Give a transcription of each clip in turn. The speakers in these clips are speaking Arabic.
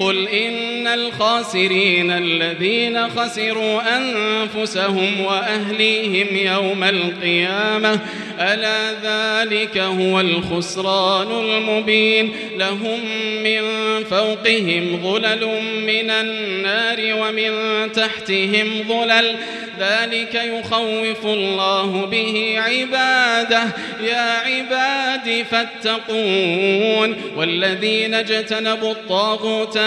قل إن الخاسرين الذين خسروا أنفسهم وأهليهم يوم القيامة ألا ذلك هو الخسران المبين؟ لهم من فوقهم ظلل من النار ومن تحتهم ظلل ذلك يخوف الله به عباده. يا عبادي فاتقون والذين اجتنبوا الطاغوت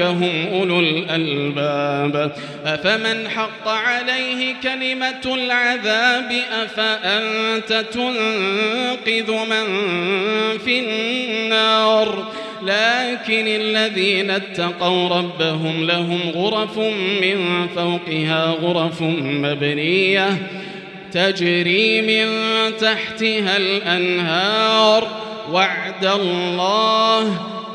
هم أولو الألباب. أفمن حق عليه كلمة العذاب أفأنت تنقذ من في النار؟ لكن الذين اتقوا ربهم لهم غرف من فوقها غرف مبنية تجري من تحتها الأنهار. وعد الله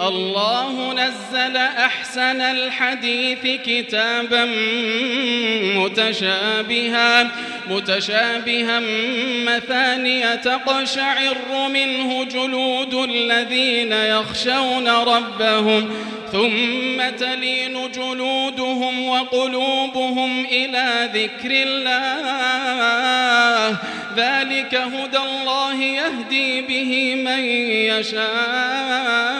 الله نزل أحسن الحديث كتابا متشابها متشابها مثانية تقشعر منه جلود الذين يخشون ربهم ثم تلين جلودهم وقلوبهم إلى ذكر الله. ذلك هدى الله يهدي به من يشاء.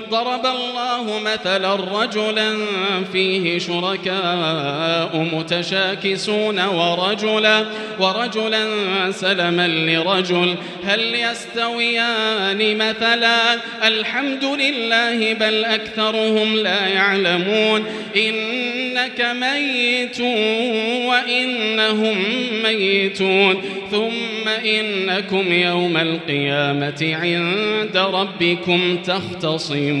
ضرب الله مثلا رجلا فيه شركاء متشاكسون ورجلا ورجلا سلما لرجل. هل يستويان مثلا؟ الحمد لله بل أكثرهم لا يعلمون. إنك ميت وإنهم ميتون. ثم إنكم يوم القيامة عند ربكم تختصمون.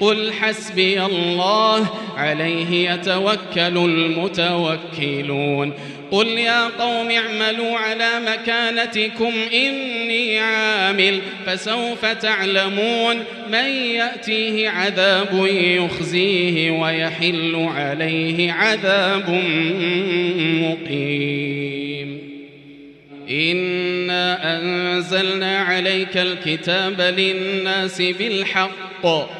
قل حسبي الله عليه يتوكل المتوكلون. قل يا قوم اعملوا على مكانتكم إني عامل فسوف تعلمون. من يأتيه عذاب يخزيه ويحل عليه عذاب مقيم. إنا أنزلنا عليك الكتاب للناس بالحق.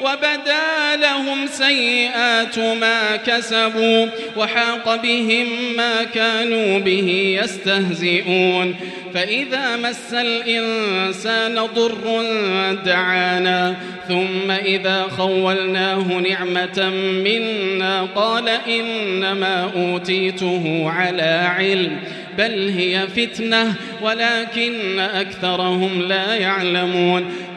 وبدا لهم سيئات ما كسبوا وحاق بهم ما كانوا به يستهزئون. فإذا مس الإنسان ضر دعانا ثم إذا خولناه نعمة منا قال إنما أوتيته على علم بل هي فتنة ولكن أكثرهم لا يعلمون.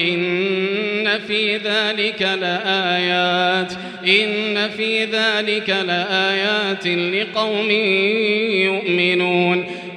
إن في ذلك لآيات إن في ذلك لآيات لقوم يؤمنون.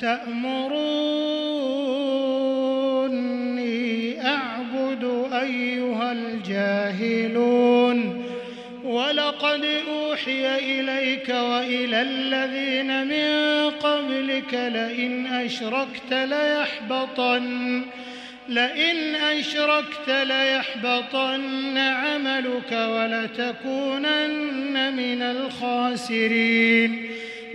تأمروني أعبد أيها الجاهلون ولقد أوحي إليك وإلى الذين من قبلك لئن أشركت ليحبطن لئن أشركت ليحبطن عملك ولتكونن من الخاسرين.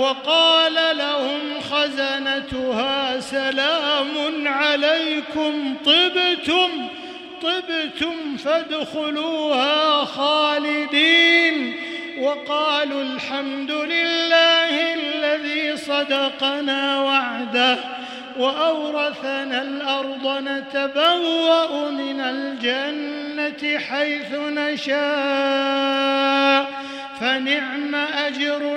وقال لهم خزنتها سلام عليكم طبتم طبتم فادخلوها خالدين. وقالوا الحمد لله الذي صدقنا وعده وأورثنا الأرض نتبوأ من الجنة حيث نشاء. فنعم أجر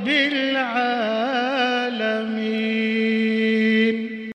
رب العالمين.